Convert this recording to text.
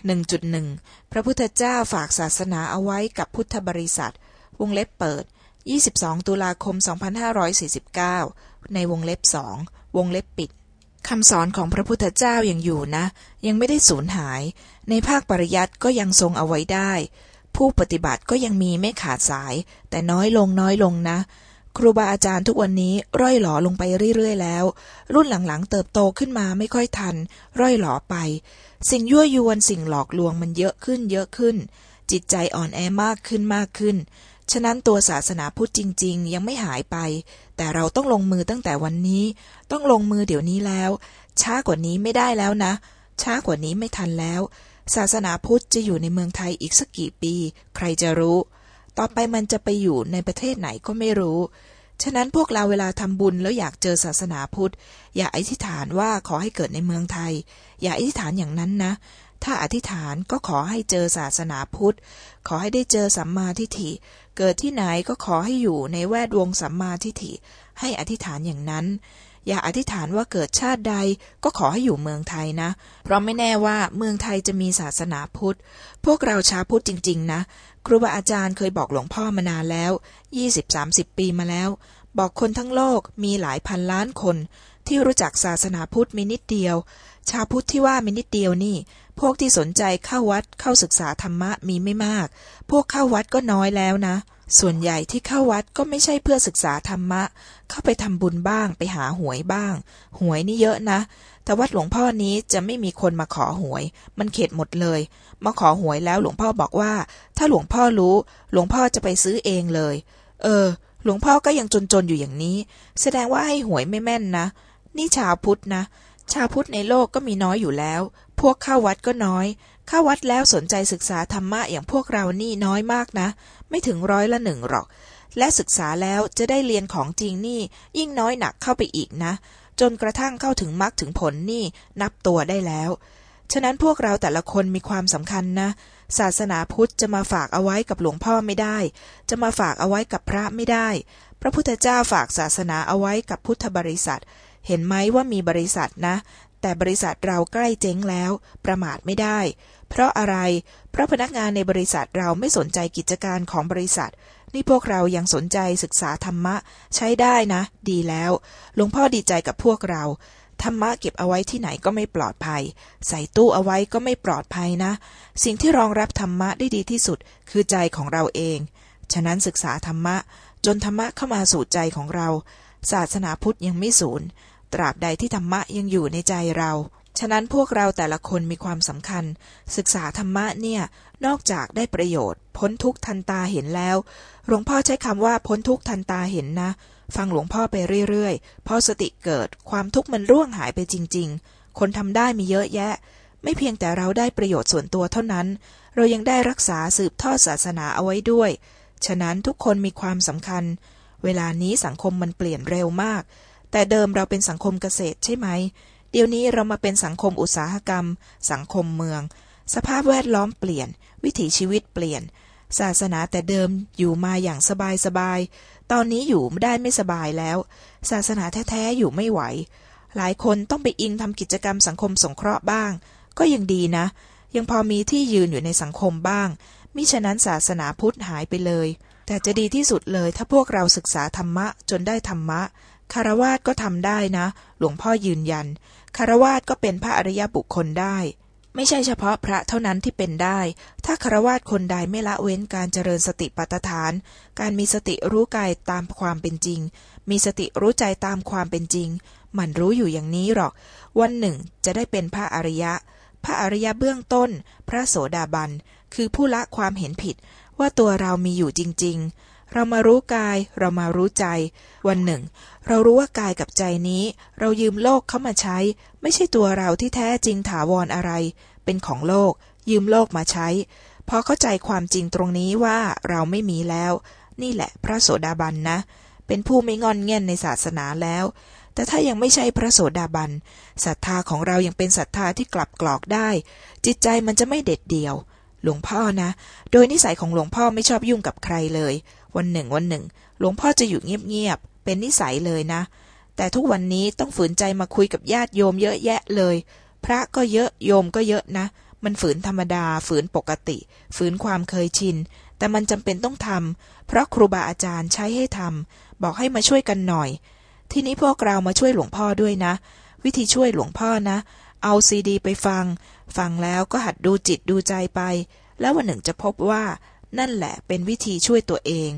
1.1 พระพุทธเจ้าฝากศาสนาเอาไว้กับพุทธบริษัท วงเล็บเปิด 22 ตุลาคม 2549 ในวงเล็บสอง วงเล็บปิดคำสอนของพระพุทธเจ้ายัางอยู่นะ ยังไม่ได้สูญหาย ในภาคปริยัติก็ยังทรงเอาไว้ได้ ผู้ปฏิบัติก็ยังมีไม่ขาดสาย แต่น้อยลงน้อยลงนะ ครูบาอาจารย์ทุกวันนี้ร่อยหลอลงไปเรื่อยๆแล้ว รุ่นหลังๆเติบโตขึ้นมาไม่ค่อยทัน ร่อยหลอไป สิ่งยั่วยวนสิ่งหลอกลวงมันเยอะขึ้นเยอะขึ้น จิตใจอ่อนแอมากขึ้นมากขึ้น ฉะนั้นตัวศาสนาพุทธจริง ๆ ยังไม่หายไป แต่เราต้องลงมือตั้งแต่วันนี้ ต้องลงมือเดี๋ยวนี้แล้ว ช้ากว่านี้ไม่ได้แล้วนะ ช้ากว่านี้ไม่ทันแล้ว ศาสนาพุทธจะอยู่ในเมืองไทยอีกสักกี่ปี ใครจะรู้ ต่อไปมันจะไปอยู่ในประเทศไหนก็ไม่รู้ ฉะนั้นพวกเราเวลาทำบุญแล้วอยากเจอศาสนาพุทธ อย่าอธิษฐานว่าขอให้เกิดในเมืองไทย อย่าอธิษฐานอย่างนั้นนะ ถ้าอธิษฐานก็ขอให้เจอศาสนาพุทธ ขอให้ได้เจอสัมมาทิฏฐิ เกิดที่ไหนก็ขอให้อยู่ในแวดวงสัมมาทิฏฐิ ให้อธิษฐานอย่างนั้นอย่าอธิษฐานว่าเกิดชาติใดก็ขอให้อยู่เมืองไทยนะ เพราะไม่แน่ว่าเมืองไทยจะมีศาสนาพุทธ พวกเราชาวพุทธจริง ๆ นะครูบาอาจารย์เคยบอกหลวงพ่อมานานแล้วยี่สิบสามสิบปีมาแล้ว บอกคนทั้งโลกมีหลายพันล้านคน ที่รู้จักศาสนาพุทธมีนิดเดียว ชาวพุทธที่ว่ามีนิดเดียวนี่ พวกที่สนใจเข้าวัดเข้าศึกษาธรรมะมีไม่มาก พวกเข้าวัดก็น้อยแล้วนะ ส่วนใหญ่ที่เข้าวัดก็ไม่ใช่เพื่อศึกษาธรรมะ เข้าไปทำบุญบ้างไปหาหวยบ้าง หวยนี่เยอะนะ แต่วัดหลวงพ่อนี้จะไม่มีคนมาขอหวย มันเข็ดหมดเลย มาขอหวยแล้วหลวงพ่อบอกว่า ถ้าหลวงพ่อรู้ หลวงพ่อจะไปซื้อเองเลย เออ หลวงพ่อก็ยังจนๆอยู่อย่างนี้ แสดงว่าให้หวยไม่แม่นนะ นี่ชาวพุทธนะ ชาวพุทธในโลกก็มีน้อยอยู่แล้ว พวกเข้าวัดก็น้อย เข้าวัดแล้วสนใจศึกษาธรรมะอย่างพวกเรานี่น้อยมากนะ ไม่ถึงร้อยละหนึ่งหรอก และศึกษาแล้วจะได้เรียนของจริงนี่ ยิ่งน้อยหนักเข้าไปอีกนะ จนกระทั่งเข้าถึงมรรคถึงผลนี่นับตัวได้แล้ว ฉะนั้นพวกเราแต่ละคนมีความสำคัญนะ ศาสนาพุทธจะมาฝากเอาไว้กับหลวงพ่อไม่ได้ จะมาฝากเอาไว้กับพระไม่ได้ พระพุทธเจ้าฝากศาสนาเอาไว้กับพุทธบริษัทเห็นไหมว่ามีบริษัทนะ แต่บริษัทเราใกล้เจ๊งแล้ว ประมาทไม่ได้ เพราะอะไร เพราะพนักงานในบริษัทเราไม่สนใจกิจการของบริษัท นี่พวกเรายังสนใจศึกษาธรรมะ ใช้ได้นะ ดีแล้วหลวงพ่อดีใจกับพวกเรา ธรรมะเก็บเอาไว้ที่ไหนก็ไม่ปลอดภัย ใส่ตู้เอาไว้ก็ไม่ปลอดภัยนะ สิ่งที่รองรับธรรมะได้ดีที่สุด คือใจของเราเอง ฉะนั้นศึกษาธรรมะ จนธรรมะเข้ามาสู่ใจของเรา ศาสนาพุทธยังไม่สูญ ตราบใดที่ธรรมะยังอยู่ในใจเรา ฉะนั้นพวกเราแต่ละคนมีความสำคัญ ศึกษาธรรมะเนี่ย นอกจากได้ประโยชน์ พ้นทุกทันตาเห็นแล้ว หลวงพ่อใช้คำว่าพ้นทุกทันตาเห็นนะ ฟังหลวงพ่อไปเรื่อยๆ พอสติเกิดความทุกข์มันร่วงหายไปจริง ๆ คนทำได้มีเยอะแยะ ไม่เพียงแต่เราได้ประโยชน์ส่วนตัวเท่านั้น เรายังได้รักษาสืบทอดศาสนาเอาไว้ด้วย ฉะนั้นทุกคนมีความสำคัญเวลานี้สังคมมันเปลี่ยนเร็วมาก แต่เดิมเราเป็นสังคมเกษตรใช่ไหม เดี๋ยวนี้เรามาเป็นสังคมอุตสาหกรรม สังคมเมือง สภาพแวดล้อมเปลี่ยน วิถีชีวิตเปลี่ยน ศาสนาแต่เดิมอยู่มาอย่างสบายสบาย ตอนนี้อยู่ได้ไม่สบายแล้ว ศาสนาแท้ๆอยู่ไม่ไหว หลายคนต้องไปอิงทำกิจกรรมสังคมสงเคราะห์บ้าง ก็ยังดีนะ ยังพอมีที่ยืนอยู่ในสังคมบ้าง มิฉะนั้นศาสนาพุทธหายไปเลยแต่จะดีที่สุดเลยถ้าพวกเราศึกษาธรรมะจนได้ธรรมะ คารวาสก็ทำได้นะ หลวงพ่อยืนยัน คารวาสก็เป็นพระอริยบุคคลได้ ไม่ใช่เฉพาะพระเท่านั้นที่เป็นได้ ถ้าคารวาสคนใดไม่ละเว้นการเจริญสติปัฏฐาน การมีสติรู้กายตามความเป็นจริง มีสติรู้ใจตามความเป็นจริง มันรู้อยู่อย่างนี้หรอก วันหนึ่งจะได้เป็นพระอริยะ พระอริยะเบื้องต้น พระโสดาบัน คือผู้ละความเห็นผิดว่าตัวเรามีอยู่จริง ๆ เรามารู้กาย เรามารู้ใจ วันหนึ่ง เรารู้ว่ากายกับใจนี้ เรายืมโลกเข้ามาใช้ ไม่ใช่ตัวเราที่แท้จริงถาวรออะไร เป็นของโลก ยืมโลกมาใช้พอเข้าใจความจริงตรงนี้ว่าเราไม่มีแล้ว นี่แหละพระโสดาบันนะ เป็นผู้ไม่งอนเง่นในศาสนาแล้ว แต่ถ้ายังไม่ใช่พระโสดาบันศรัทธาของเรายังเป็นศรัทธาที่กลับกรอกได้ จิตใจมันจะไม่เด็ดเดี่ยวหลวงพ่อนะ โดยนิสัยของหลวงพ่อไม่ชอบยุ่งกับใครเลย วันหนึ่งวันหนึ่ง หลวงพ่อจะอยู่เงียบๆ เป็นนิสัยเลยนะ แต่ทุกวันนี้ต้องฝืนใจมาคุยกับญาติโยมเยอะแยะเลย พระก็เยอะโยมก็เยอะนะ มันฝืนธรรมดา ฝืนปกติ ฝืนความเคยชิน แต่มันจำเป็นต้องทำเพราะครูบาอาจารย์ใช้ให้ทำบอกให้มาช่วยกันหน่อย ทีนี้พวกเรามาช่วยหลวงพ่อด้วยนะ วิธีช่วยหลวงพ่อนะ เอาซีดี ไปฟัง ฟังแล้วก็หัดดูจิตดูใจไป แล้ววันหนึ่งจะพบว่า นั่นแหละเป็นวิธีช่วยตัวเอง